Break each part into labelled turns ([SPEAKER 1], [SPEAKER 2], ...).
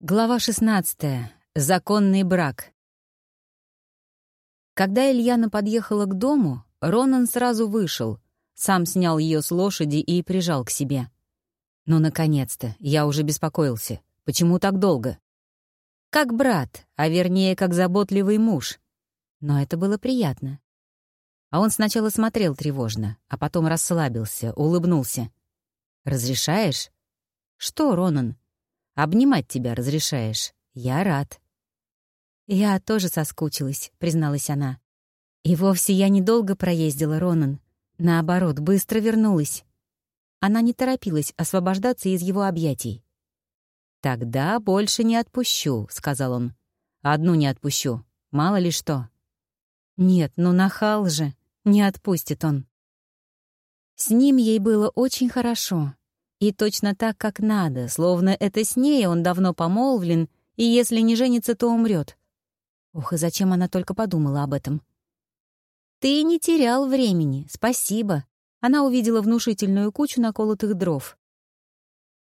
[SPEAKER 1] Глава 16. Законный брак. Когда Ильяна подъехала к дому, Ронан сразу вышел, сам снял ее с лошади и прижал к себе. Ну, наконец-то, я уже беспокоился. Почему так долго? Как брат, а вернее, как заботливый муж. Но это было приятно. А он сначала смотрел тревожно, а потом расслабился, улыбнулся. «Разрешаешь?» «Что, Ронан?» Обнимать тебя разрешаешь. Я рад». «Я тоже соскучилась», — призналась она. «И вовсе я недолго проездила, Ронан. Наоборот, быстро вернулась». Она не торопилась освобождаться из его объятий. «Тогда больше не отпущу», — сказал он. «Одну не отпущу. Мало ли что». «Нет, ну нахал же. Не отпустит он». С ним ей было очень хорошо. И точно так, как надо, словно это с ней он давно помолвлен, и если не женится, то умрет. Ох, и зачем она только подумала об этом? «Ты не терял времени, спасибо». Она увидела внушительную кучу наколотых дров.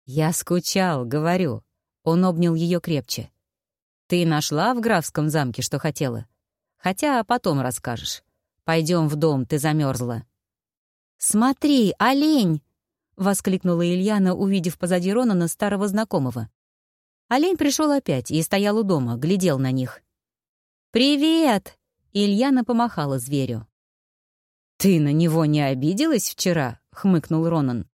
[SPEAKER 1] «Я скучал, говорю». Он обнял ее крепче. «Ты нашла в графском замке, что хотела? Хотя потом расскажешь. Пойдем в дом, ты замерзла. «Смотри, олень!» — воскликнула Ильяна, увидев позади Ронана старого знакомого. Олень пришел опять и стоял у дома, глядел на них. «Привет!» — Ильяна помахала зверю. «Ты на него не обиделась вчера?» — хмыкнул Ронан.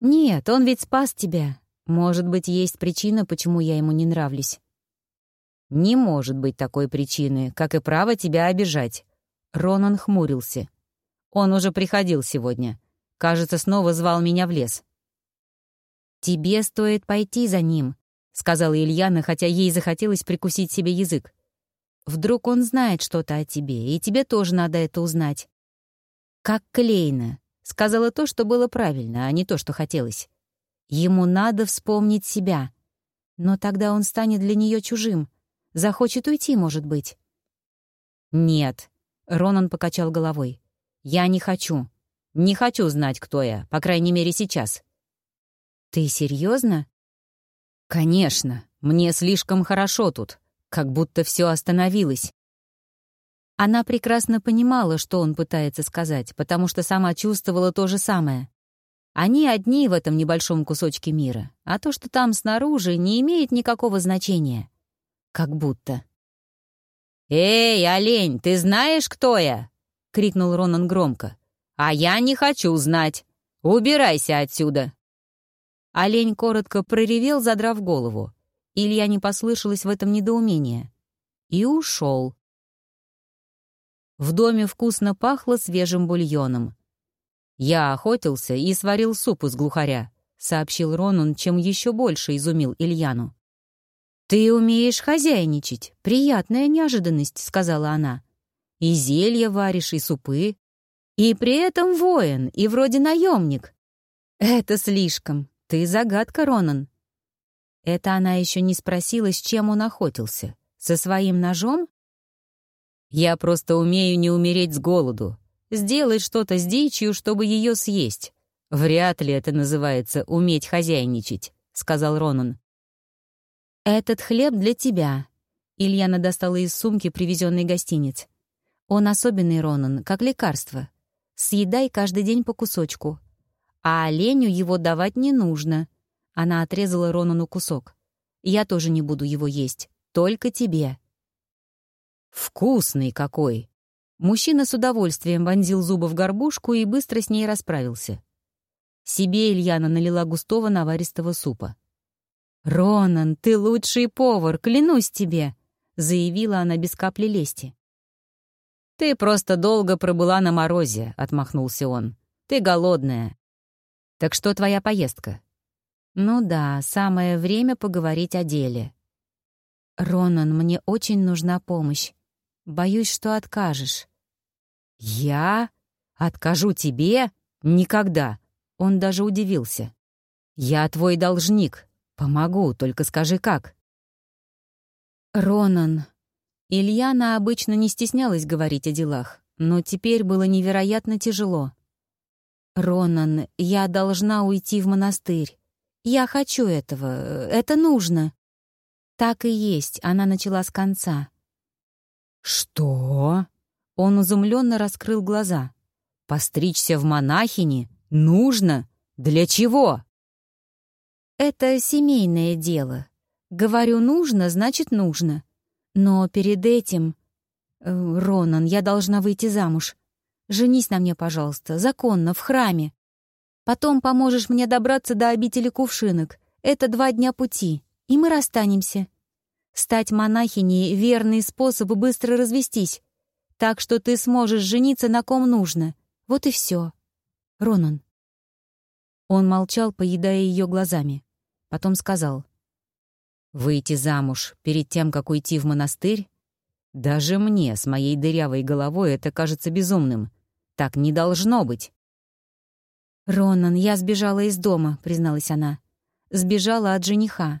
[SPEAKER 1] «Нет, он ведь спас тебя. Может быть, есть причина, почему я ему не нравлюсь». «Не может быть такой причины, как и право тебя обижать». Ронан хмурился. «Он уже приходил сегодня. Кажется, снова звал меня в лес. «Тебе стоит пойти за ним», — сказала Ильяна, хотя ей захотелось прикусить себе язык. «Вдруг он знает что-то о тебе, и тебе тоже надо это узнать». «Как Клейна», — сказала то, что было правильно, а не то, что хотелось. «Ему надо вспомнить себя. Но тогда он станет для нее чужим. Захочет уйти, может быть». «Нет», — Ронан покачал головой. «Я не хочу. Не хочу знать, кто я, по крайней мере, сейчас». «Ты серьезно? «Конечно. Мне слишком хорошо тут. Как будто все остановилось». Она прекрасно понимала, что он пытается сказать, потому что сама чувствовала то же самое. Они одни в этом небольшом кусочке мира, а то, что там снаружи, не имеет никакого значения. Как будто. «Эй, олень, ты знаешь, кто я?» — крикнул Ронан громко. «А я не хочу знать. Убирайся отсюда!» Олень коротко проревел, задрав голову. Илья не послышалось в этом недоумение. И ушел. В доме вкусно пахло свежим бульоном. «Я охотился и сварил суп из глухаря», — сообщил Ронун, чем еще больше изумил Ильяну. «Ты умеешь хозяйничать. Приятная неожиданность», — сказала она. «И зелья варишь, и супы. И при этом воин, и вроде наемник. Это слишком. Ты загадка, Ронан. Это она еще не спросила, с чем он охотился. Со своим ножом? Я просто умею не умереть с голоду. Сделать что-то с дичью, чтобы ее съесть. Вряд ли это называется уметь хозяйничать, сказал Ронан. Этот хлеб для тебя. Ильяна достала из сумки привезенный гостиниц. Он особенный, Ронан, как лекарство. Съедай каждый день по кусочку. А оленю его давать не нужно. Она отрезала Ронану кусок. Я тоже не буду его есть. Только тебе. Вкусный какой! Мужчина с удовольствием вонзил зубы в горбушку и быстро с ней расправился. Себе Ильяна налила густого наваристого супа. «Ронан, ты лучший повар, клянусь тебе!» — заявила она без капли лести. «Ты просто долго пробыла на морозе», — отмахнулся он. «Ты голодная». «Так что твоя поездка?» «Ну да, самое время поговорить о деле». «Ронан, мне очень нужна помощь. Боюсь, что откажешь». «Я? Откажу тебе? Никогда!» Он даже удивился. «Я твой должник. Помогу, только скажи, как». «Ронан», Ильяна обычно не стеснялась говорить о делах, но теперь было невероятно тяжело. «Ронан, я должна уйти в монастырь. Я хочу этого. Это нужно». Так и есть, она начала с конца.
[SPEAKER 2] «Что?» Он изумленно раскрыл глаза. «Постричься в монахини? Нужно? Для чего?»
[SPEAKER 1] «Это семейное дело. Говорю, нужно, значит, нужно. Но перед этим... Э, Ронан, я должна выйти замуж. Женись на мне, пожалуйста, законно, в храме. Потом поможешь мне добраться до обители кувшинок. Это два дня пути, и мы расстанемся. Стать монахиней — верный способ быстро развестись. Так что ты сможешь жениться на ком нужно. Вот и все. Ронан. Он молчал, поедая ее глазами. Потом сказал. «Выйти замуж перед тем, как уйти в монастырь? Даже мне, с моей дырявой головой, это кажется безумным. Так не должно быть». «Ронан, я сбежала из дома», — призналась она. «Сбежала от жениха.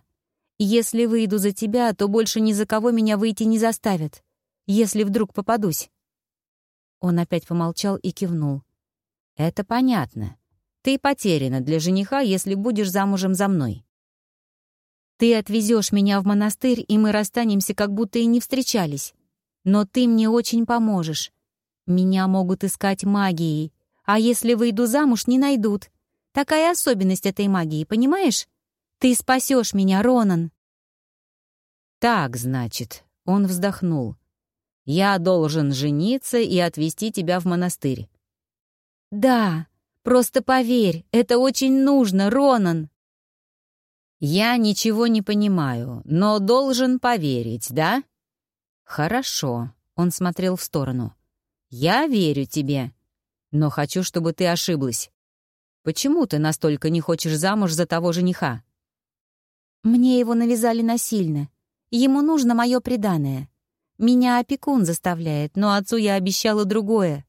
[SPEAKER 1] Если выйду за тебя, то больше ни за кого меня выйти не заставят, если вдруг попадусь». Он опять помолчал и кивнул. «Это понятно. Ты потеряна для жениха, если будешь замужем за мной. Ты отвезешь меня в монастырь, и мы расстанемся, как будто и не встречались. Но ты мне очень поможешь. Меня могут искать магией, а если выйду замуж, не найдут. Такая особенность этой магии, понимаешь? Ты спасешь меня, Ронан!»
[SPEAKER 2] «Так, значит», — он вздохнул. «Я должен жениться и отвезти тебя в монастырь».
[SPEAKER 1] «Да, просто поверь, это очень нужно, Ронан!»
[SPEAKER 2] «Я ничего не понимаю, но должен поверить, да?» «Хорошо», — он смотрел в сторону. «Я верю тебе, но хочу, чтобы ты ошиблась. Почему ты настолько не хочешь замуж за того жениха?»
[SPEAKER 1] Мне его навязали насильно. Ему нужно мое преданное. Меня опекун заставляет, но отцу я обещала другое.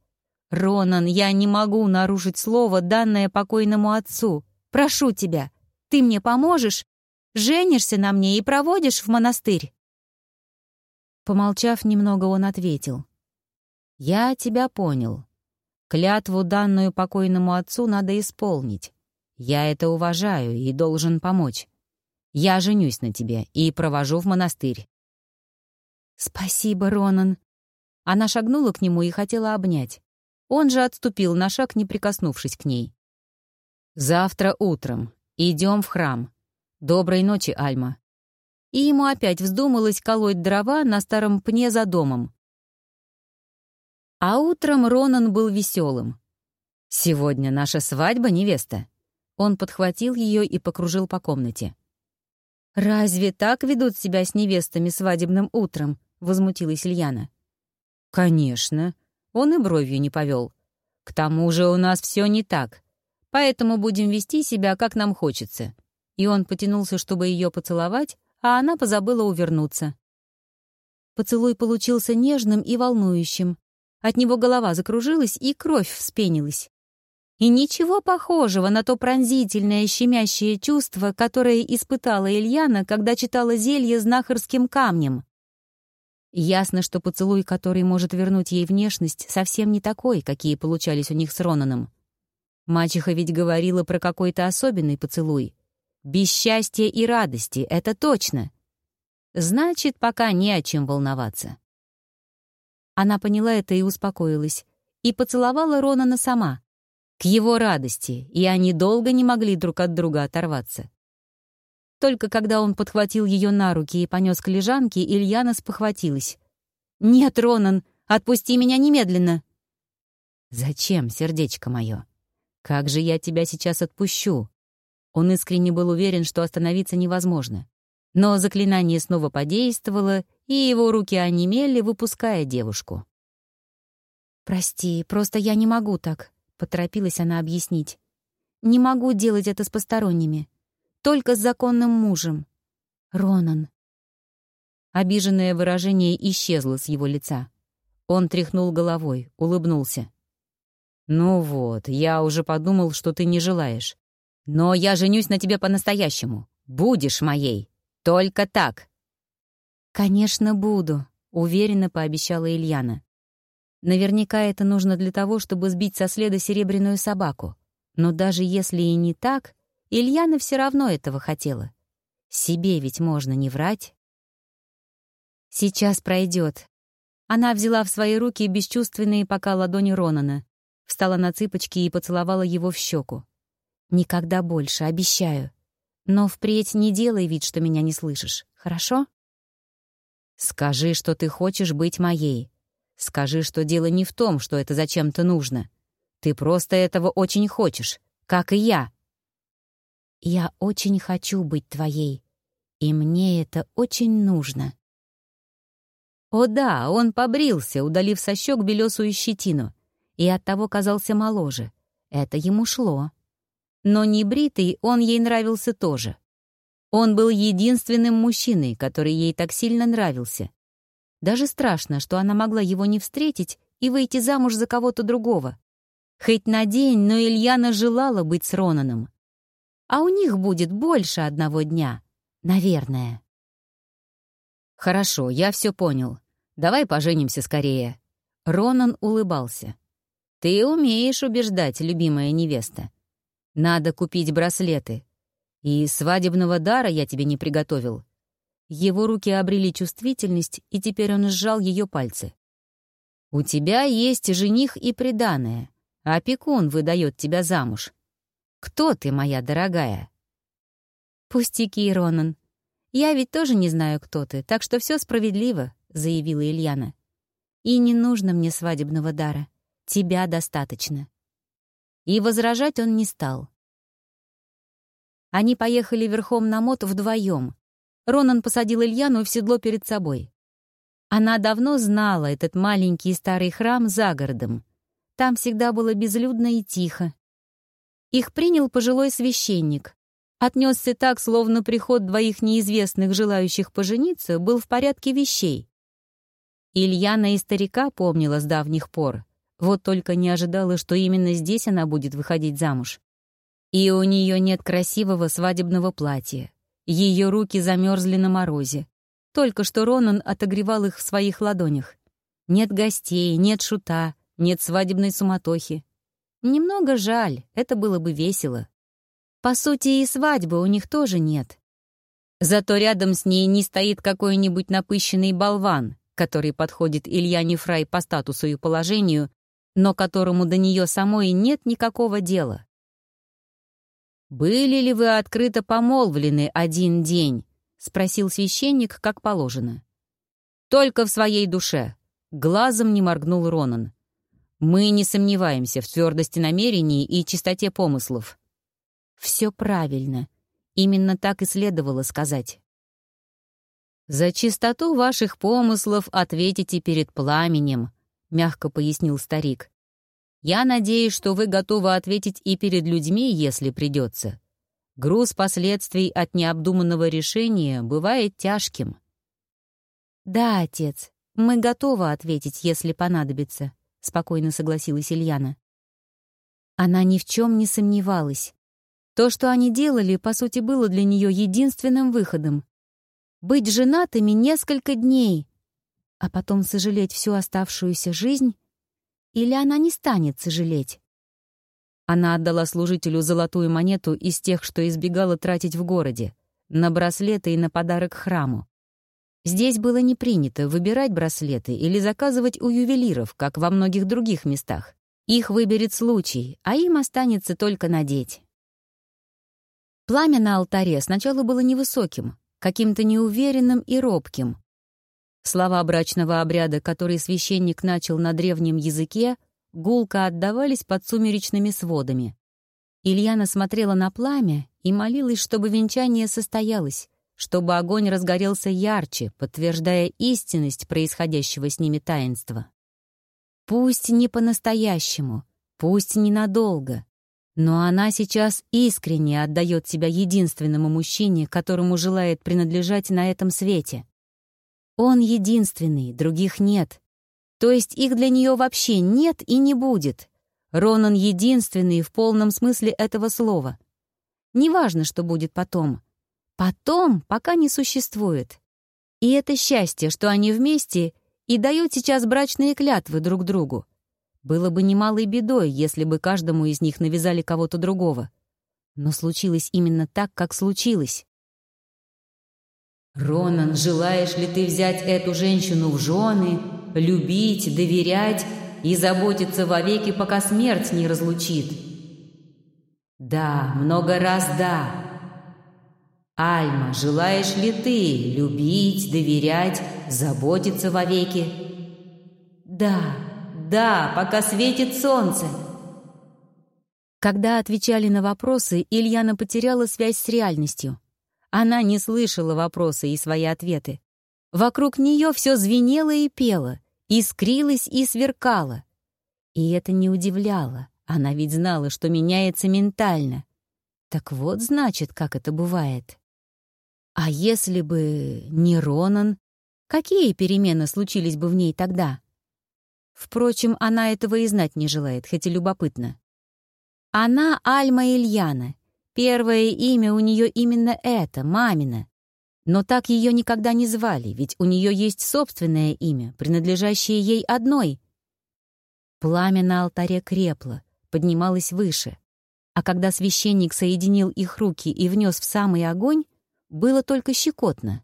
[SPEAKER 1] Ронан, я не могу нарушить слово, данное покойному отцу. Прошу тебя, ты мне поможешь? Женишься на мне и проводишь в монастырь?»
[SPEAKER 2] Помолчав немного, он ответил. «Я тебя понял. Клятву, данную покойному отцу, надо исполнить. Я это уважаю и должен помочь. Я женюсь на тебе и провожу в монастырь».
[SPEAKER 1] «Спасибо, Ронан». Она шагнула к нему и хотела обнять. Он же отступил на шаг, не прикоснувшись к ней.
[SPEAKER 2] «Завтра утром. Идем в храм. Доброй ночи, Альма».
[SPEAKER 1] И ему опять вздумалось колоть дрова на старом пне за домом. А утром Ронан был веселым. «Сегодня наша свадьба, невеста». Он подхватил ее и покружил по комнате. «Разве так ведут себя с невестами свадебным утром?» — возмутилась Ильяна.
[SPEAKER 2] «Конечно». Он и бровью не повел. «К тому же у нас все не так, поэтому будем вести себя, как нам хочется». И он потянулся, чтобы ее поцеловать, а она позабыла увернуться.
[SPEAKER 1] Поцелуй получился нежным и волнующим. От него голова закружилась и кровь вспенилась. И ничего похожего на то пронзительное, щемящее чувство, которое испытала Ильяна, когда читала зелье знахарским камнем. Ясно, что поцелуй, который может вернуть ей внешность, совсем не такой, какие получались у них с Ронаном. Мачеха ведь говорила про какой-то особенный поцелуй. Без счастья и радости, это точно. Значит, пока не о чем волноваться. Она поняла это и успокоилась, и поцеловала Ронана сама, к его радости, и они долго не могли друг от друга оторваться. Только когда он подхватил ее на руки и понес к лежанке, Ильяна спохватилась. «Нет, Ронан, отпусти меня немедленно!»
[SPEAKER 2] «Зачем, сердечко мое? Как же я тебя сейчас отпущу?» Он искренне был уверен, что остановиться невозможно. Но заклинание снова подействовало, и его руки онемели, выпуская девушку.
[SPEAKER 1] «Прости, просто я не могу так», Поторопилась она объяснить. «Не могу делать это с посторонними. Только с законным мужем. Ронан».
[SPEAKER 2] Обиженное выражение исчезло с его лица. Он тряхнул головой, улыбнулся. «Ну вот, я уже подумал, что ты не желаешь. Но я женюсь на тебе по-настоящему. Будешь моей. Только так».
[SPEAKER 1] «Конечно, буду», — уверенно пообещала Ильяна. Наверняка это нужно для того, чтобы сбить со следа серебряную собаку. Но даже если и не так, Ильяна все равно этого хотела. Себе ведь можно не врать. «Сейчас пройдет». Она взяла в свои руки бесчувственные пока ладони Ронана, встала на цыпочки и поцеловала его в щеку. «Никогда больше, обещаю. Но впредь не делай вид, что меня не слышишь, хорошо?» «Скажи, что ты хочешь быть моей. Скажи, что дело не в том, что это зачем-то нужно. Ты просто этого очень хочешь, как и я». «Я очень хочу быть твоей, и мне это очень нужно». О да, он побрился, удалив со щек белесую щетину, и оттого казался моложе. Это ему шло. Но не бритый он ей нравился тоже. Он был единственным мужчиной, который ей так сильно нравился. Даже страшно, что она могла его не встретить и выйти замуж за кого-то другого. Хоть на день, но Ильяна желала быть с Ронаном. А у них будет больше одного дня. Наверное. «Хорошо, я все понял. Давай поженимся скорее». Ронан улыбался. «Ты умеешь убеждать, любимая невеста. Надо купить браслеты. И свадебного дара я тебе не приготовил». Его руки обрели чувствительность, и теперь он сжал ее пальцы. «У тебя есть жених и приданое. Опекун выдает тебя замуж. Кто ты, моя дорогая?» «Пустяки, Ронан. Я ведь тоже не знаю, кто ты, так что все справедливо», — заявила Ильяна. «И не нужно мне свадебного дара. Тебя достаточно». И возражать он не стал. Они поехали верхом на мот вдвоем. Ронан посадил Ильяну в седло перед собой. Она давно знала этот маленький старый храм за городом. Там всегда было безлюдно и тихо. Их принял пожилой священник. Отнесся так, словно приход двоих неизвестных, желающих пожениться, был в порядке вещей. Ильяна и старика помнила с давних пор. Вот только не ожидала, что именно здесь она будет выходить замуж. И у нее нет красивого свадебного платья. Ее руки замерзли на морозе. Только что Ронан отогревал их в своих ладонях. Нет гостей, нет шута, нет свадебной суматохи. Немного жаль, это было бы весело. По сути, и свадьбы у них тоже нет. Зато рядом с ней не стоит какой-нибудь напыщенный болван, который подходит Ильяне Фрай по статусу и положению, но которому до нее самой нет никакого дела. «Были ли вы открыто помолвлены один день?» — спросил священник, как положено. «Только в своей душе», — глазом не моргнул Ронан. Мы не сомневаемся в твердости намерений и чистоте помыслов. Все правильно. Именно так и следовало сказать. «За чистоту ваших помыслов ответите перед пламенем», — мягко пояснил старик. «Я надеюсь, что вы готовы ответить и перед людьми, если придется. Груз последствий от необдуманного решения бывает тяжким». «Да, отец, мы готовы ответить, если понадобится», — спокойно согласилась Ильяна. Она ни в чем не сомневалась. То, что они делали, по сути, было для нее единственным выходом. Быть женатыми несколько дней, а потом сожалеть всю оставшуюся жизнь, или она не станет сожалеть. Она отдала служителю золотую монету из тех, что избегала тратить в городе, на браслеты и на подарок храму. Здесь было не принято выбирать браслеты или заказывать у ювелиров, как во многих других местах. Их выберет случай, а им останется только надеть. Пламя на алтаре сначала было невысоким, каким-то неуверенным и робким. Слова брачного обряда, который священник начал на древнем языке, гулко отдавались под сумеречными сводами. Ильяна смотрела на пламя и молилась, чтобы венчание состоялось, чтобы огонь разгорелся ярче, подтверждая истинность происходящего с ними таинства. Пусть не по-настоящему, пусть ненадолго, но она сейчас искренне отдает себя единственному мужчине, которому желает принадлежать на этом свете. Он единственный, других нет. То есть их для нее вообще нет и не будет. Ронан единственный в полном смысле этого слова. Неважно, что будет потом — Потом, пока не существует. И это счастье, что они вместе и дают сейчас брачные клятвы друг другу. Было бы немалой бедой, если бы каждому из них навязали кого-то другого. Но случилось именно так, как случилось.
[SPEAKER 2] «Ронан, желаешь ли ты взять эту женщину в жены, любить, доверять и заботиться вовеки, пока смерть не разлучит?» «Да, много раз да». «Альма, желаешь ли ты любить, доверять, заботиться вовеки?» «Да, да, пока светит солнце».
[SPEAKER 1] Когда отвечали на вопросы, Ильяна потеряла связь с реальностью. Она не слышала вопросы и свои ответы. Вокруг нее все звенело и пело, искрилось и сверкало. И это не удивляло. Она ведь знала, что меняется ментально. Так вот, значит, как это бывает. А если бы не Ронан, какие перемены случились бы в ней тогда? Впрочем, она этого и знать не желает, хоть и любопытно. Она Альма Ильяна. Первое имя у нее именно это, мамина. Но так ее никогда не звали, ведь у нее есть собственное имя, принадлежащее ей одной. Пламя на алтаре крепло, поднималось выше. А когда священник соединил их руки и внес в самый огонь, было только щекотно.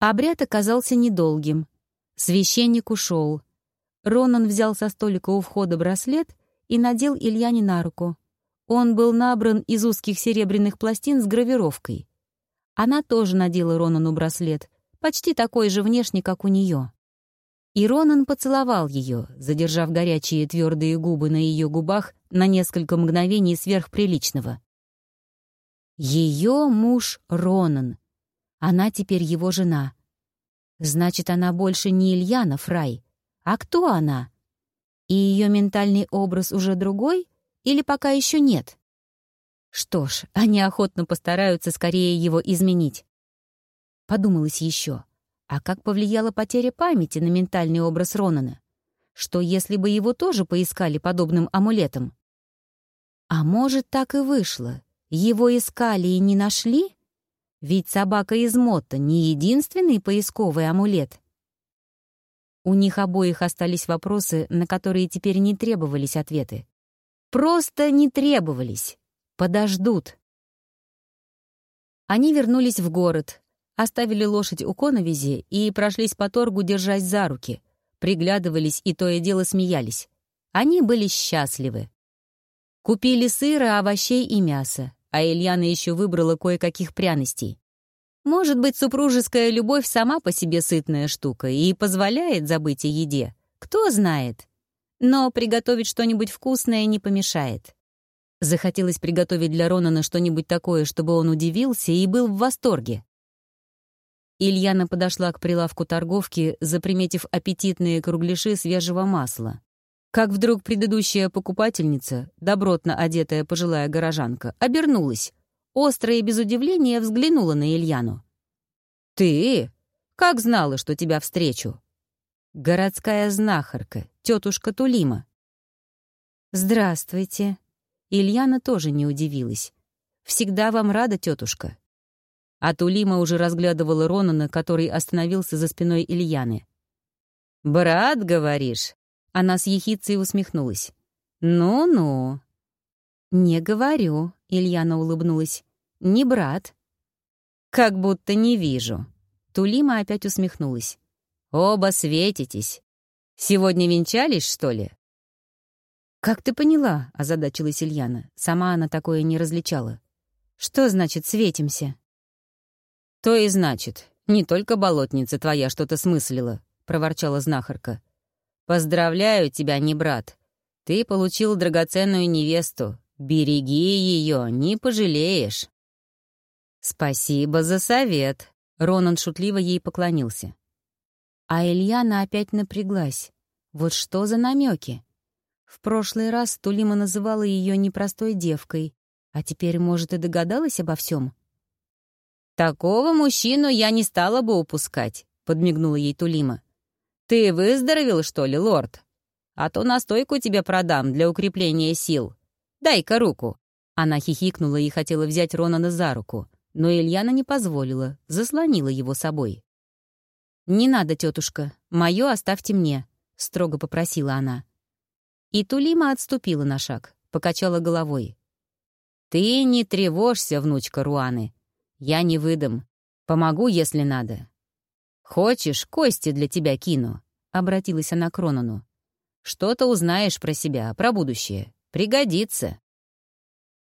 [SPEAKER 1] Обряд оказался недолгим. Священник ушел. Ронан взял со столика у входа браслет и надел Ильяне на руку. Он был набран из узких серебряных пластин с гравировкой. Она тоже надела Ронану браслет, почти такой же внешне, как у нее. И Ронан поцеловал ее, задержав горячие твердые губы на ее губах на несколько мгновений сверхприличного. Ее муж Ронан. Она теперь его жена. Значит, она больше не Ильяна Фрай. А кто она? И ее ментальный образ уже другой или пока еще нет? Что ж, они охотно постараются скорее его изменить. Подумалось еще, а как повлияла потеря памяти на ментальный образ Ронана? Что если бы его тоже поискали подобным амулетом? А может, так и вышло. Его искали и не нашли? Ведь собака из Мотта не единственный поисковый амулет. У них обоих остались вопросы, на которые теперь не требовались ответы. Просто не требовались. Подождут. Они вернулись в город, оставили лошадь у коновизи и прошлись по торгу, держась за руки. Приглядывались и то и дело смеялись. Они были счастливы. Купили сыра, овощей и мяса, а Ильяна еще выбрала кое-каких пряностей. Может быть, супружеская любовь сама по себе сытная штука и позволяет забыть о еде. Кто знает. Но приготовить что-нибудь вкусное не помешает. Захотелось приготовить для Ронана что-нибудь такое, чтобы он удивился и был в восторге. Ильяна подошла к прилавку торговки, заприметив аппетитные кругляши свежего масла. Как вдруг предыдущая покупательница, добротно одетая пожилая горожанка, обернулась, остро и без удивления взглянула на Ильяну. «Ты? Как знала, что тебя встречу?» «Городская знахарка, тетушка Тулима». «Здравствуйте». Ильяна тоже не удивилась. «Всегда вам рада, тетушка». А Тулима уже разглядывала Ронана, который остановился за спиной Ильяны. «Брат, говоришь?» Она с ехицей усмехнулась. «Ну-ну». «Не говорю», — Ильяна улыбнулась. «Не брат». «Как будто не вижу». Тулима опять усмехнулась. «Оба светитесь. Сегодня венчались, что ли?» «Как ты поняла?» — озадачилась Ильяна. Сама она такое не различала. «Что значит «светимся»?» «То и значит. Не только болотница твоя что-то смыслила», — проворчала знахарка. «Поздравляю тебя, не брат. Ты получил драгоценную невесту, Береги ее, не пожалеешь. Спасибо за совет. Ронан шутливо ей поклонился. А Ильяна опять напряглась. Вот что за намеки? В прошлый раз Тулима называла ее непростой девкой, а теперь, может, и догадалась обо всем. «Такого мужчину я не стала бы упускать», — подмигнула ей Тулима. «Ты выздоровел, что ли, лорд? А то настойку тебе продам для укрепления сил. Дай-ка руку!» Она хихикнула и хотела взять Ронана за руку, но Ильяна не позволила, заслонила его собой. «Не надо, тетушка, мое оставьте мне», — строго попросила она. И Тулима отступила на шаг, покачала головой. «Ты не тревожься, внучка Руаны. Я не выдам.
[SPEAKER 2] Помогу, если надо. Хочешь, кости для тебя кину?» — обратилась она к Ронану. «Что-то узнаешь про себя, про будущее. Пригодится».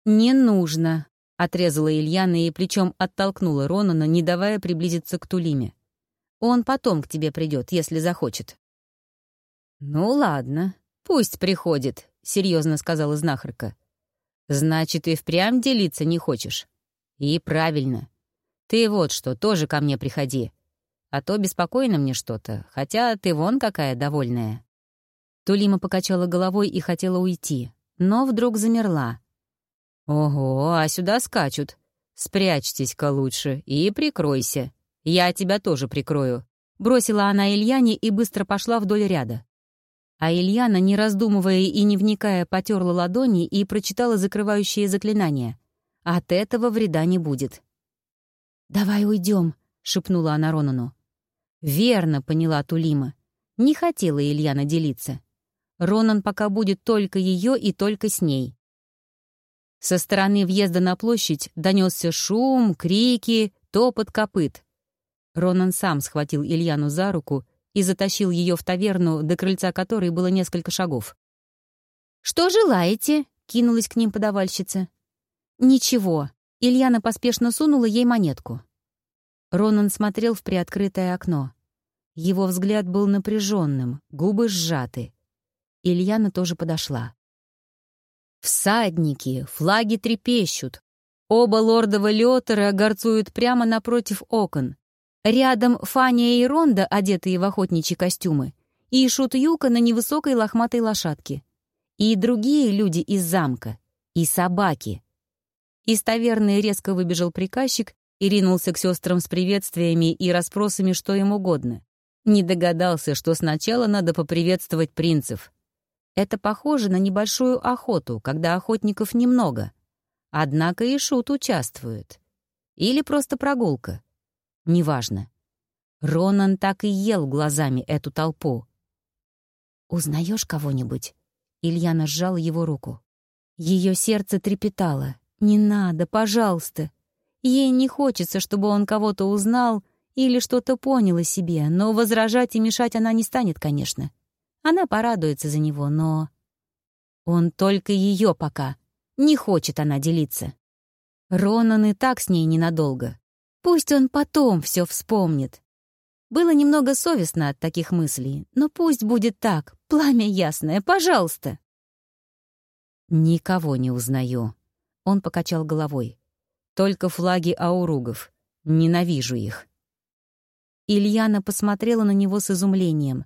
[SPEAKER 1] «Не нужно», — отрезала Ильяна и плечом оттолкнула Ронана, не давая приблизиться к Тулиме. «Он потом к тебе придет, если захочет».
[SPEAKER 2] «Ну ладно, пусть приходит», — серьезно сказала знахарка. «Значит, и впрямь делиться не хочешь? И правильно. Ты вот что, тоже ко мне приходи. А то беспокойно мне что-то, хотя ты вон какая довольная».
[SPEAKER 1] Тулима покачала головой и хотела уйти, но вдруг замерла.
[SPEAKER 2] «Ого, а сюда скачут. Спрячьтесь-ка лучше и прикройся. Я тебя тоже прикрою», — бросила она Ильяне и быстро пошла вдоль ряда.
[SPEAKER 1] А Ильяна, не раздумывая и не вникая, потерла ладони и прочитала закрывающее заклинание. От этого вреда не будет. «Давай уйдем», — шепнула она Ронану. «Верно», — поняла Тулима. Не хотела Ильяна делиться. Ронан пока будет только ее и только с ней. Со стороны въезда на площадь донесся шум, крики, топот копыт. Ронан сам схватил Ильяну за руку и затащил ее в таверну, до крыльца которой было несколько шагов. «Что желаете?» — кинулась к ним подавальщица. «Ничего». Ильяна поспешно сунула ей монетку. Ронан смотрел в приоткрытое окно. Его взгляд был напряженным, губы сжаты. Ильяна тоже подошла. Всадники, флаги трепещут. Оба лордова Лётера горцуют прямо напротив окон. Рядом Фаня и Ронда, одетые в охотничьи костюмы, и Шут Юка на невысокой лохматой лошадке. И другие люди из замка, и собаки. Из таверны резко выбежал приказчик и ринулся к сестрам с приветствиями и расспросами, что им угодно. Не догадался, что сначала надо поприветствовать принцев. Это похоже на небольшую охоту, когда охотников немного. Однако и Шут участвует. Или просто прогулка. Неважно. Ронан так и ел глазами эту толпу. «Узнаешь кого-нибудь?» Ильяна сжала его руку. Ее сердце трепетало. «Не надо, пожалуйста!» Ей не хочется, чтобы он кого-то узнал или что-то понял о себе, но возражать и мешать она не станет, конечно. Она порадуется за него, но... Он только ее пока. Не хочет она делиться. Ронан и так с ней ненадолго. Пусть он потом все вспомнит. Было немного совестно от таких мыслей, но пусть будет так, пламя ясное, пожалуйста. «Никого не узнаю», — он покачал головой. «Только флаги ауругов. Ненавижу их». Ильяна посмотрела на него с изумлением.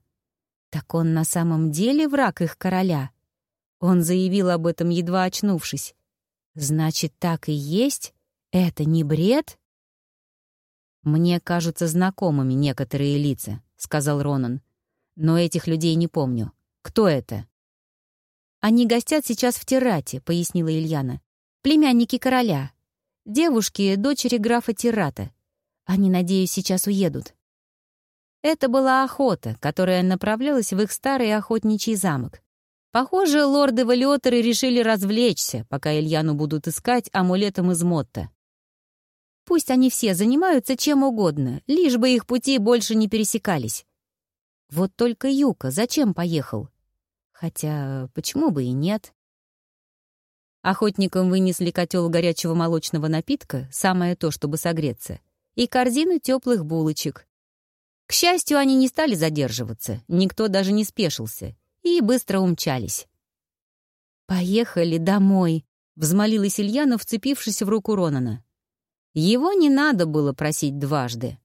[SPEAKER 1] «Так он на самом деле враг их короля?» Он заявил об этом, едва очнувшись. «Значит, так и есть? Это не бред?» «Мне кажутся знакомыми некоторые лица», — сказал Ронан. «Но этих людей не помню. Кто это?» «Они гостят сейчас в Тирате», — пояснила Ильяна. «Племянники короля. Девушки — дочери графа Тирата. Они, надеюсь, сейчас уедут». Это была охота, которая направлялась в их старый охотничий замок. Похоже, лорды-валиотеры решили развлечься, пока Ильяну будут искать амулетом из Мотта. Пусть они все занимаются чем угодно, лишь бы их пути больше не пересекались. Вот только Юка зачем поехал? Хотя, почему бы и нет? Охотникам вынесли котел горячего молочного напитка, самое то, чтобы согреться, и корзину теплых булочек. К счастью, они не стали задерживаться, никто даже не спешился, и быстро умчались. «Поехали домой», — взмолилась Ильяна, вцепившись в руку Ронана. Его не надо было просить дважды.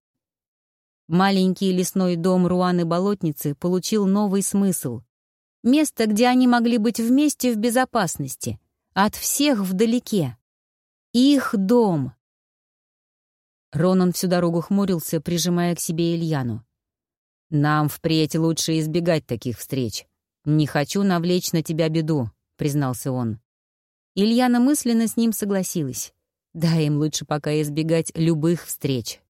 [SPEAKER 1] Маленький лесной дом Руаны-болотницы получил новый смысл. Место, где они могли быть вместе в безопасности, от всех вдалеке. Их дом. Ронан всю дорогу хмурился, прижимая к себе Ильяну. «Нам впредь лучше избегать таких встреч. Не хочу навлечь на тебя беду», — признался он. Ильяна мысленно с ним согласилась. Да, им лучше пока избегать любых встреч,